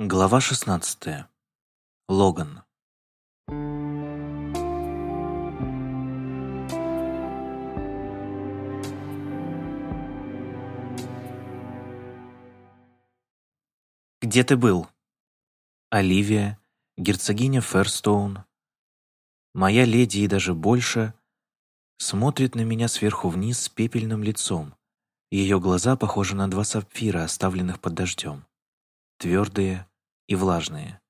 Глава 16. Логан. «Где ты был?» Оливия, герцогиня Ферстоун, моя леди и даже больше, смотрит на меня сверху вниз с пепельным лицом. Ее глаза похожи на два сапфира, оставленных под дождем. Твердые, и влажные.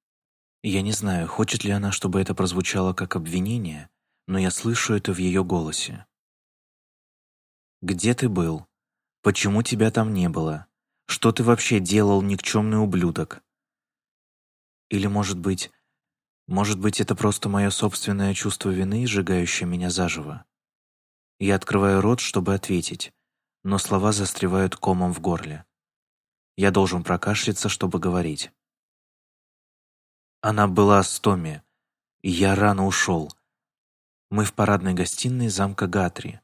Я не знаю, хочет ли она, чтобы это прозвучало как обвинение, но я слышу это в ее голосе. «Где ты был? Почему тебя там не было? Что ты вообще делал, никчемный ублюдок?» Или, может быть, может быть, это просто мое собственное чувство вины, сжигающее меня заживо? Я открываю рот, чтобы ответить, но слова застревают комом в горле. Я должен прокашляться, чтобы говорить. Она была с Томми, и я рано ушел. Мы в парадной гостиной замка Гатри,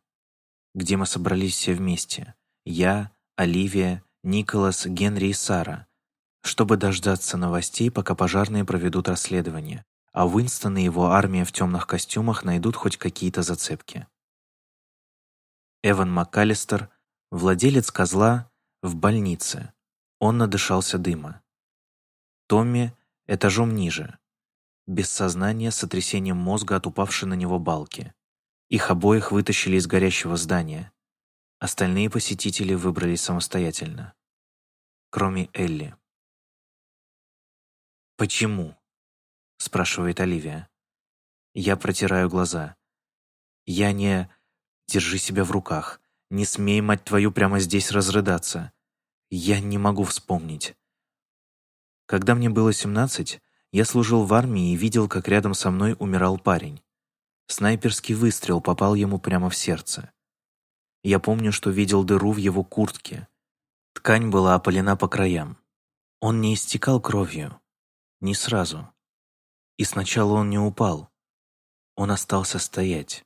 где мы собрались все вместе. Я, Оливия, Николас, Генри и Сара, чтобы дождаться новостей, пока пожарные проведут расследование, а Уинстон и его армия в темных костюмах найдут хоть какие-то зацепки. Эван МакКаллистер, владелец козла, в больнице. Он надышался дыма. Томми этажом ниже. Без сознания, с сотрясением мозга от упавшей на него балки. Их обоих вытащили из горящего здания. Остальные посетители выбрались самостоятельно. Кроме Элли. «Почему?» — спрашивает Оливия. Я протираю глаза. Я не... Держи себя в руках. Не смей, мать твою, прямо здесь разрыдаться. Я не могу вспомнить. Когда мне было 17, я служил в армии и видел, как рядом со мной умирал парень. Снайперский выстрел попал ему прямо в сердце. Я помню, что видел дыру в его куртке. Ткань была опалена по краям. Он не истекал кровью. Не сразу. И сначала он не упал. Он остался стоять.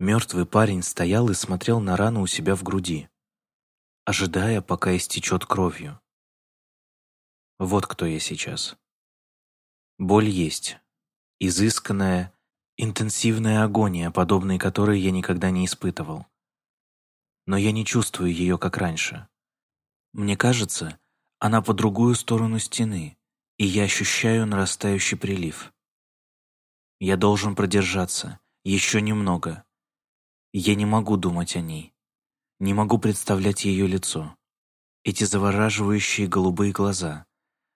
Мертвый парень стоял и смотрел на рану у себя в груди, ожидая, пока истечет кровью. Вот кто я сейчас. Боль есть. Изысканная, интенсивная агония, подобной которой я никогда не испытывал. Но я не чувствую ее, как раньше. Мне кажется, она по другую сторону стены, и я ощущаю нарастающий прилив. Я должен продержаться, еще немного. Я не могу думать о ней. Не могу представлять ее лицо. Эти завораживающие голубые глаза,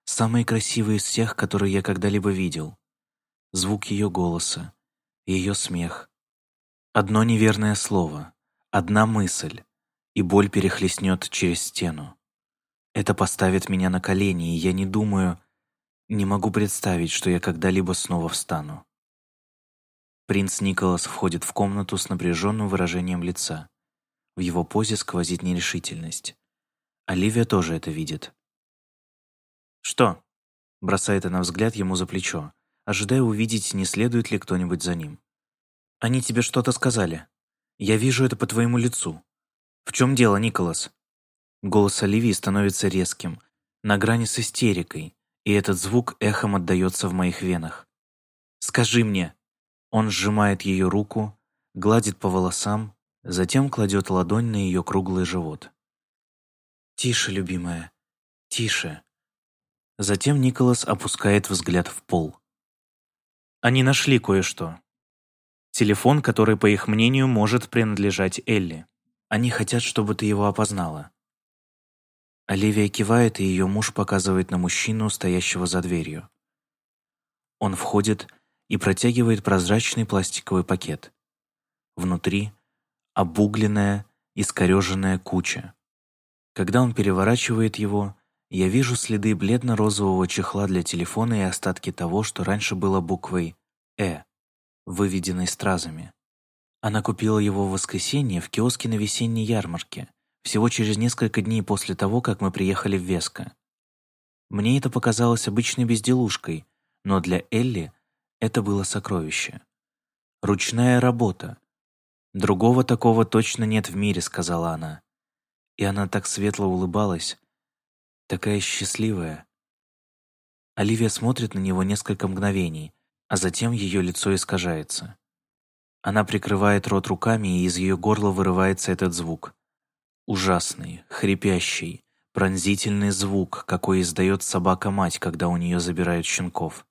Самые красивые из всех, которые я когда-либо видел. Звук ее голоса, ее смех. Одно неверное слово, одна мысль, и боль перехлестнет через стену. Это поставит меня на колени, и я не думаю, не могу представить, что я когда-либо снова встану. Принц Николас входит в комнату с напряженным выражением лица. В его позе сквозит нерешительность. Оливия тоже это видит. «Что?» — бросает она взгляд ему за плечо, ожидая увидеть, не следует ли кто-нибудь за ним. «Они тебе что-то сказали. Я вижу это по твоему лицу. В чем дело, Николас?» Голос Оливии становится резким, на грани с истерикой, и этот звук эхом отдается в моих венах. «Скажи мне!» Он сжимает ее руку, гладит по волосам, затем кладет ладонь на ее круглый живот. «Тише, любимая, тише!» Затем Николас опускает взгляд в пол. Они нашли кое-что. Телефон, который, по их мнению, может принадлежать Элли. Они хотят, чтобы ты его опознала. Оливия кивает, и ее муж показывает на мужчину, стоящего за дверью. Он входит и протягивает прозрачный пластиковый пакет. Внутри — обугленная, искореженная куча. Когда он переворачивает его, я вижу следы бледно-розового чехла для телефона и остатки того, что раньше было буквой «Э», выведенной стразами. Она купила его в воскресенье в киоске на весенней ярмарке, всего через несколько дней после того, как мы приехали в Веско. Мне это показалось обычной безделушкой, но для Элли это было сокровище. Ручная работа. Другого такого точно нет в мире, сказала она. И она так светло улыбалась, такая счастливая. Оливия смотрит на него несколько мгновений, а затем ее лицо искажается. Она прикрывает рот руками, и из ее горла вырывается этот звук. Ужасный, хрипящий, пронзительный звук, какой издает собака-мать, когда у нее забирают щенков.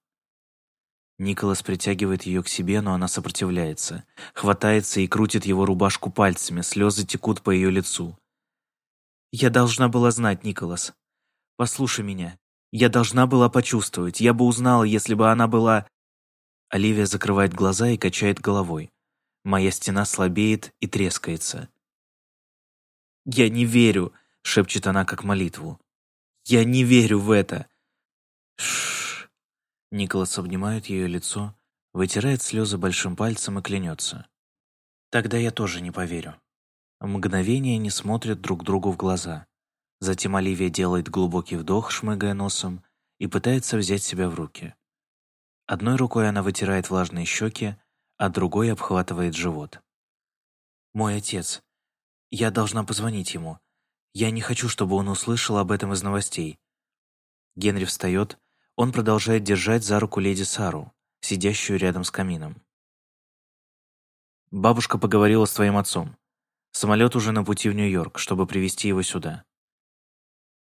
Николас притягивает ее к себе, но она сопротивляется, хватается и крутит его рубашку пальцами, слезы текут по ее лицу. «Я должна была знать, Николас. Послушай меня. Я должна была почувствовать. Я бы узнала, если бы она была...» Оливия закрывает глаза и качает головой. Моя стена слабеет и трескается. «Я не верю», — шепчет она как молитву. «Я не верю в это!» Шш. Николас обнимает ее лицо, вытирает слезы большим пальцем и клянется. «Тогда я тоже не поверю». Мгновение не смотрят друг другу в глаза. Затем Оливия делает глубокий вдох, шмыгая носом, и пытается взять себя в руки. Одной рукой она вытирает влажные щеки, а другой обхватывает живот. «Мой отец. Я должна позвонить ему. Я не хочу, чтобы он услышал об этом из новостей». Генри встает, он продолжает держать за руку леди Сару, сидящую рядом с камином. «Бабушка поговорила с твоим отцом. Самолет уже на пути в Нью-Йорк, чтобы привезти его сюда.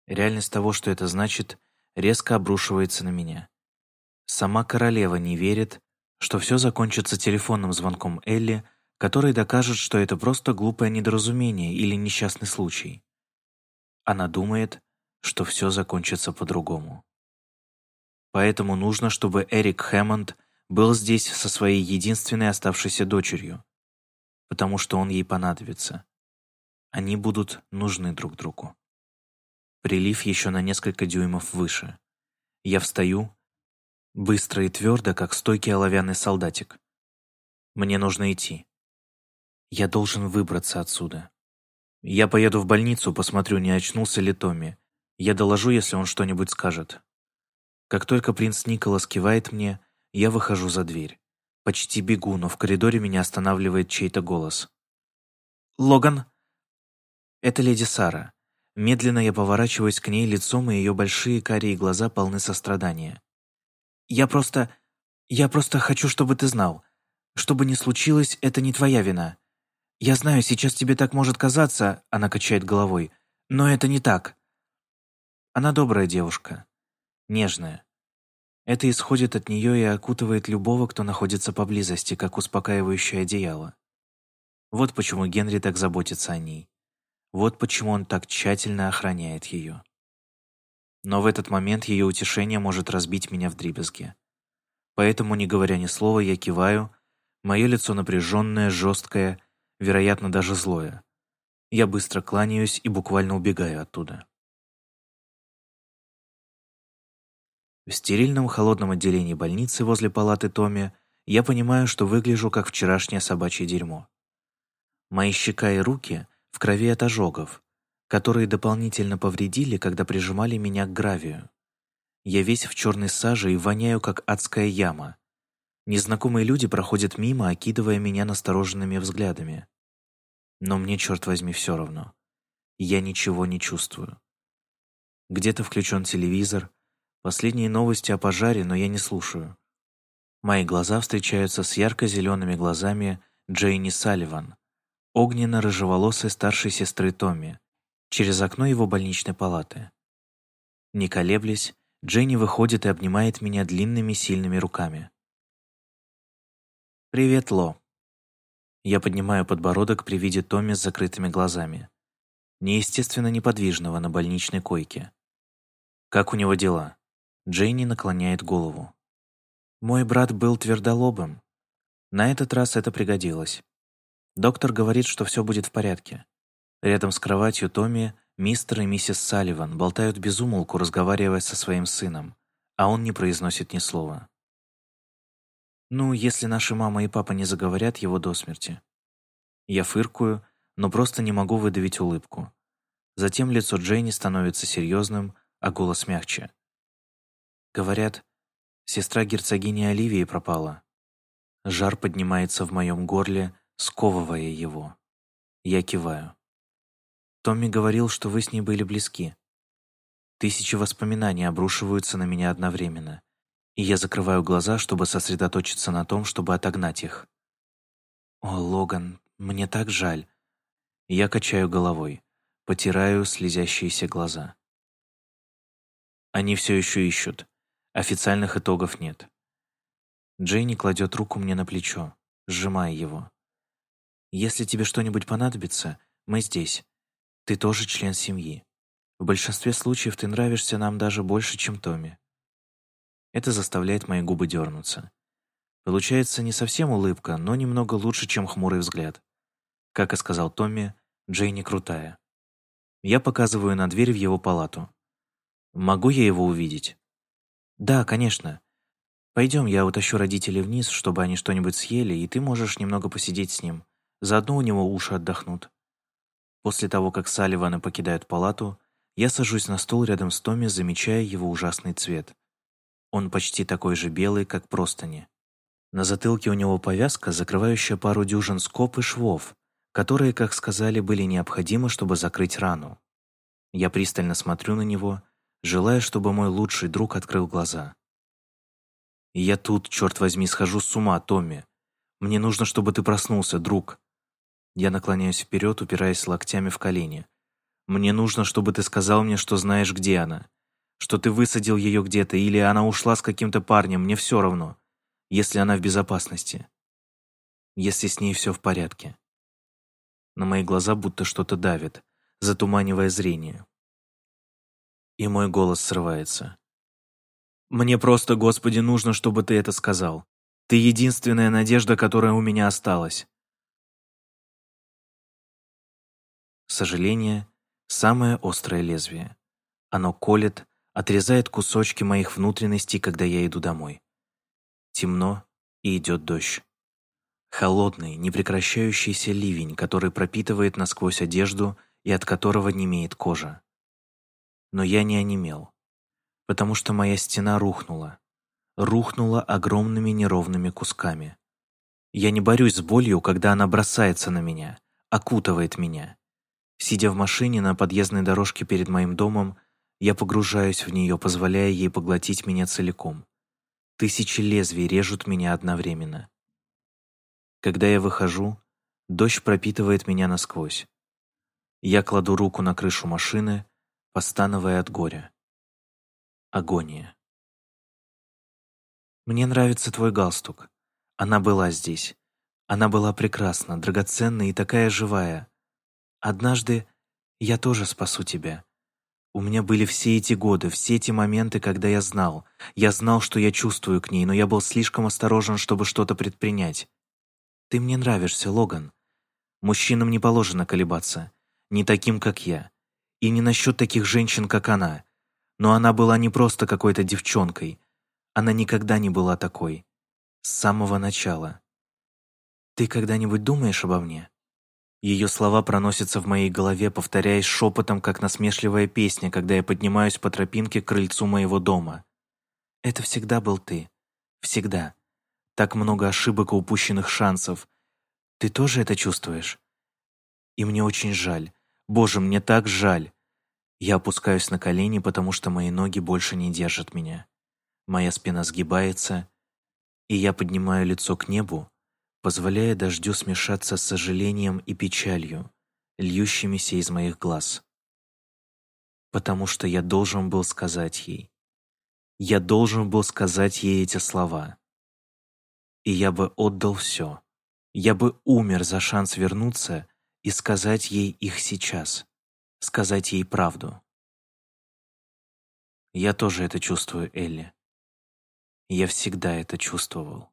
Реальность того, что это значит, резко обрушивается на меня. Сама королева не верит, что все закончится телефонным звонком Элли, который докажет, что это просто глупое недоразумение или несчастный случай. Она думает, что все закончится по-другому. Поэтому нужно, чтобы Эрик Хэммонд был здесь со своей единственной оставшейся дочерью, потому что он ей понадобится. Они будут нужны друг другу. Прилив еще на несколько дюймов выше. Я встаю, быстро и твердо, как стойкий оловянный солдатик. Мне нужно идти. Я должен выбраться отсюда. Я поеду в больницу, посмотрю, не очнулся ли Томми. Я доложу, если он что-нибудь скажет. Как только принц Николас кивает мне, я выхожу за дверь. Почти бегу, но в коридоре меня останавливает чей-то голос. «Логан!» Это леди Сара. Медленно я поворачиваюсь к ней лицом, и ее большие карие глаза полны сострадания. «Я просто... я просто хочу, чтобы ты знал. Что бы ни случилось, это не твоя вина. Я знаю, сейчас тебе так может казаться, — она качает головой, — но это не так. Она добрая девушка, нежная. Это исходит от нее и окутывает любого, кто находится поблизости, как успокаивающее одеяло. Вот почему Генри так заботится о ней. Вот почему он так тщательно охраняет ее. Но в этот момент ее утешение может разбить меня в дребезге. Поэтому, не говоря ни слова, я киваю, мое лицо напряженное, жесткое, вероятно, даже злое. Я быстро кланяюсь и буквально убегаю оттуда. В стерильном холодном отделении больницы возле палаты Томи я понимаю, что выгляжу как вчерашнее собачье дерьмо. Мои щека и руки — в крови от ожогов, которые дополнительно повредили, когда прижимали меня к гравию. Я весь в черной саже и воняю, как адская яма. Незнакомые люди проходят мимо, окидывая меня настороженными взглядами. Но мне, черт возьми, все равно. Я ничего не чувствую. Где-то включен телевизор, последние новости о пожаре, но я не слушаю. Мои глаза встречаются с ярко-зелеными глазами Джейни Салливан, огненно-рыжеволосой старшей сестры Томми, через окно его больничной палаты. Не колеблясь, Дженни выходит и обнимает меня длинными сильными руками. «Привет, Ло». Я поднимаю подбородок при виде Томми с закрытыми глазами. Неестественно неподвижного на больничной койке. «Как у него дела?» Дженни наклоняет голову. «Мой брат был твердолобым. На этот раз это пригодилось. Доктор говорит, что все будет в порядке. Рядом с кроватью Томми мистер и миссис Салливан болтают без умолку, разговаривая со своим сыном, а он не произносит ни слова. Ну, если наши мама и папа не заговорят его до смерти. Я фыркую, но просто не могу выдавить улыбку. Затем лицо Джейни становится серьезным, а голос мягче. Говорят, сестра герцогини Оливии пропала. Жар поднимается в моем горле, сковывая его. Я киваю. Томми говорил, что вы с ней были близки. Тысячи воспоминаний обрушиваются на меня одновременно, и я закрываю глаза, чтобы сосредоточиться на том, чтобы отогнать их. «О, Логан, мне так жаль». Я качаю головой, потираю слезящиеся глаза. Они все еще ищут. Официальных итогов нет. Джейни кладет руку мне на плечо, сжимая его. «Если тебе что-нибудь понадобится, мы здесь. Ты тоже член семьи. В большинстве случаев ты нравишься нам даже больше, чем Томми». Это заставляет мои губы дернуться. Получается не совсем улыбка, но немного лучше, чем хмурый взгляд. Как и сказал Томми, Джейни крутая. Я показываю на дверь в его палату. Могу я его увидеть? Да, конечно. Пойдем, я утащу родителей вниз, чтобы они что-нибудь съели, и ты можешь немного посидеть с ним. Заодно у него уши отдохнут. После того, как Салливаны покидают палату, я сажусь на стул рядом с Томми, замечая его ужасный цвет. Он почти такой же белый, как простыни. На затылке у него повязка, закрывающая пару дюжин скоб и швов, которые, как сказали, были необходимы, чтобы закрыть рану. Я пристально смотрю на него, желая, чтобы мой лучший друг открыл глаза. «Я тут, черт возьми, схожу с ума, Томми. Мне нужно, чтобы ты проснулся, друг». Я наклоняюсь вперед, упираясь локтями в колени. «Мне нужно, чтобы ты сказал мне, что знаешь, где она. Что ты высадил ее где-то, или она ушла с каким-то парнем, мне все равно, если она в безопасности. Если с ней все в порядке». На мои глаза будто что-то давит, затуманивая зрение и мой голос срывается. «Мне просто, Господи, нужно, чтобы ты это сказал. Ты единственная надежда, которая у меня осталась». Сожаление — самое острое лезвие. Оно колет, отрезает кусочки моих внутренностей, когда я иду домой. Темно, и идет дождь. Холодный, непрекращающийся ливень, который пропитывает насквозь одежду и от которого немеет кожа. Но я не онемел, потому что моя стена рухнула. Рухнула огромными неровными кусками. Я не борюсь с болью, когда она бросается на меня, окутывает меня. Сидя в машине на подъездной дорожке перед моим домом, я погружаюсь в нее, позволяя ей поглотить меня целиком. Тысячи лезвий режут меня одновременно. Когда я выхожу, дождь пропитывает меня насквозь. Я кладу руку на крышу машины, постановая от горя. Агония. Мне нравится твой галстук. Она была здесь. Она была прекрасна, драгоценна и такая живая. Однажды я тоже спасу тебя. У меня были все эти годы, все эти моменты, когда я знал. Я знал, что я чувствую к ней, но я был слишком осторожен, чтобы что-то предпринять. Ты мне нравишься, Логан. Мужчинам не положено колебаться. Не таким, как я. И не насчет таких женщин, как она. Но она была не просто какой-то девчонкой. Она никогда не была такой. С самого начала. «Ты когда-нибудь думаешь обо мне?» Ее слова проносятся в моей голове, повторяясь шепотом, как насмешливая песня, когда я поднимаюсь по тропинке к крыльцу моего дома. «Это всегда был ты. Всегда. Так много ошибок и упущенных шансов. Ты тоже это чувствуешь? И мне очень жаль. Боже, мне так жаль. Я опускаюсь на колени, потому что мои ноги больше не держат меня. Моя спина сгибается, и я поднимаю лицо к небу, позволяя дождю смешаться с сожалением и печалью, льющимися из моих глаз. Потому что я должен был сказать ей. Я должен был сказать ей эти слова. И я бы отдал все. Я бы умер за шанс вернуться и сказать ей их сейчас, сказать ей правду. Я тоже это чувствую, Элли. Я всегда это чувствовал.